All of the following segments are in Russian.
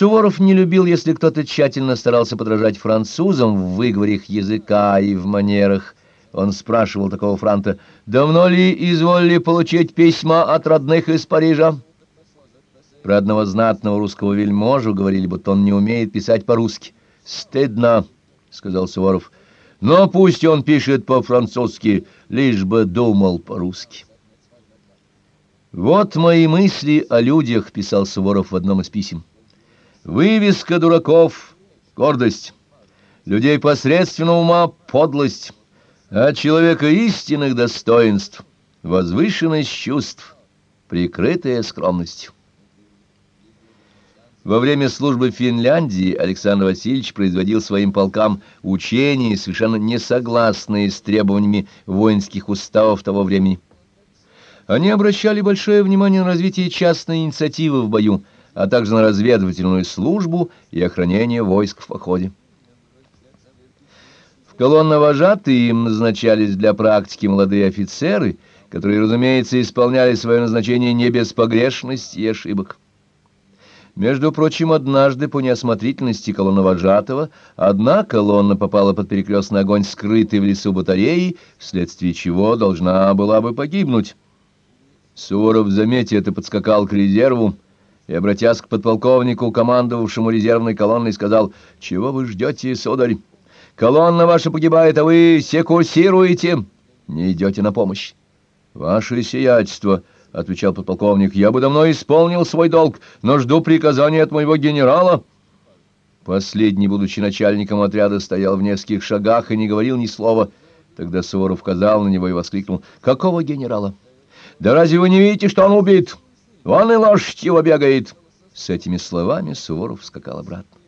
Суворов не любил, если кто-то тщательно старался подражать французам в выговоре их языка и в манерах. Он спрашивал такого франта, «Давно ли изволили получить письма от родных из Парижа?» Про одного знатного русского вельможу говорили, будто он не умеет писать по-русски. «Стыдно», — сказал Суворов, — «но пусть он пишет по-французски, лишь бы думал по-русски». «Вот мои мысли о людях», — писал Суворов в одном из писем. Вывеска дураков — гордость, людей посредственного ума — подлость, а человека истинных достоинств — возвышенность чувств, прикрытая скромностью. Во время службы в Финляндии Александр Васильевич производил своим полкам учения, совершенно не согласные с требованиями воинских уставов того времени. Они обращали большое внимание на развитие частной инициативы в бою, а также на разведывательную службу и охранение войск в походе. В колонновожатые им назначались для практики молодые офицеры, которые, разумеется, исполняли свое назначение не без погрешности и ошибок. Между прочим, однажды по неосмотрительности колонновожатого одна колонна попала под перекрестный огонь скрытой в лесу батареи, вследствие чего должна была бы погибнуть. Суворов, заметив это, подскакал к резерву, и, обратясь к подполковнику, командовавшему резервной колонной, сказал, «Чего вы ждете, сударь? Колонна ваша погибает, а вы секурсируете, не идете на помощь». «Ваше сиятельство», — отвечал подполковник, — «я бы давно исполнил свой долг, но жду приказания от моего генерала». Последний, будучи начальником отряда, стоял в нескольких шагах и не говорил ни слова. Тогда Суворов указал на него и воскликнул, «Какого генерала? Да разве вы не видите, что он убит?» Вон и лошадь его бегает. С этими словами Суворов скакал обратно.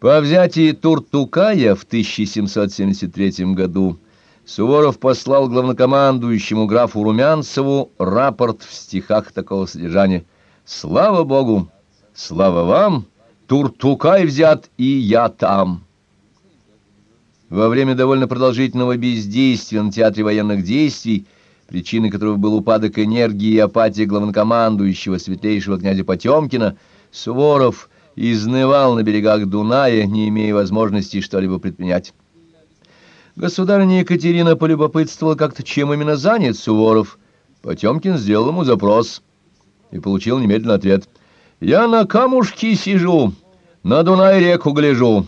По взятии Туртукая в 1773 году Суворов послал главнокомандующему графу Румянцеву рапорт в стихах такого содержания. «Слава Богу! Слава вам! Туртукай взят, и я там!» Во время довольно продолжительного бездействия на театре военных действий причиной которого был упадок энергии и апатия главнокомандующего светлейшего князя Потемкина, Суворов изнывал на берегах Дуная, не имея возможности что-либо предпринять. Государыня Екатерина полюбопытствовала как-то, чем именно занят Суворов. Потемкин сделал ему запрос и получил немедленно ответ. «Я на камушке сижу, на Дунай-реку гляжу».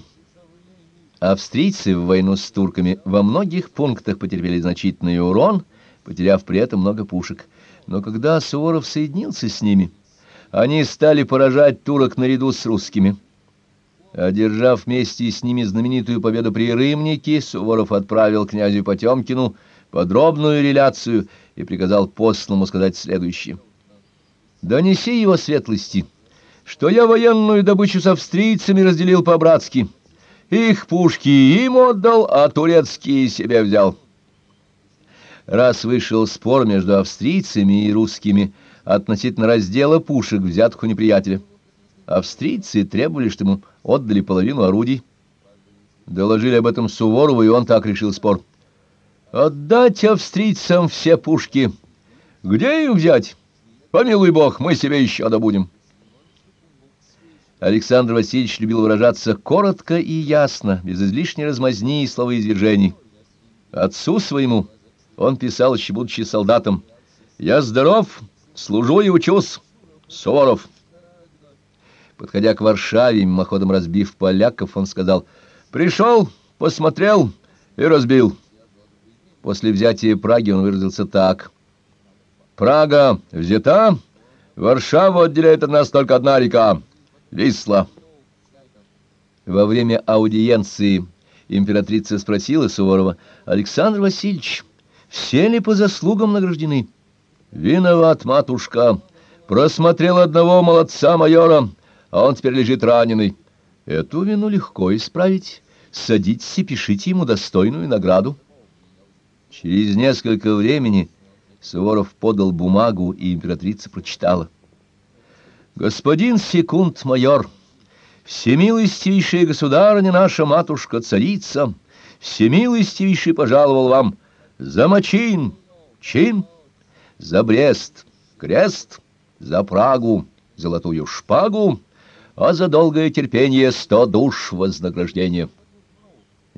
Австрийцы в войну с турками во многих пунктах потерпели значительный урон – потеряв при этом много пушек. Но когда Суворов соединился с ними, они стали поражать турок наряду с русскими. Одержав вместе с ними знаменитую победу при Рымнике, Суворов отправил князю Потемкину подробную реляцию и приказал посланному сказать следующее. «Донеси его светлости, что я военную добычу с австрийцами разделил по-братски. Их пушки им отдал, а турецкие себе взял» раз вышел спор между австрийцами и русскими относительно раздела пушек, взятых у неприятеля. Австрийцы требовали, чтобы ему отдали половину орудий. Доложили об этом Суворову, и он так решил спор. «Отдать австрийцам все пушки! Где их взять? Помилуй бог, мы себе еще добудем!» Александр Васильевич любил выражаться коротко и ясно, без излишней размазни и словоизвержений. Отцу своему он писал, еще будучи солдатом, «Я здоров, служу и учусь. Суворов». Подходя к Варшаве, мимоходом разбив поляков, он сказал, «Пришел, посмотрел и разбил». После взятия Праги он выразился так. «Прага взята, Варшаву отделяет от нас только одна река — Висла». Во время аудиенции императрица спросила Суворова, «Александр Васильевич, все ли по заслугам награждены? Виноват, матушка. Просмотрел одного молодца майора, а он теперь лежит раненый. Эту вину легко исправить. Садитесь и пишите ему достойную награду. Через несколько времени Суворов подал бумагу, и императрица прочитала. «Господин секунд-майор, всемилостивейшая государыня наша матушка-царица, всемилостивейший пожаловал вам» За Мачин, чин, за Брест, крест, за Прагу, золотую шпагу, а за долгое терпение сто душ вознаграждения.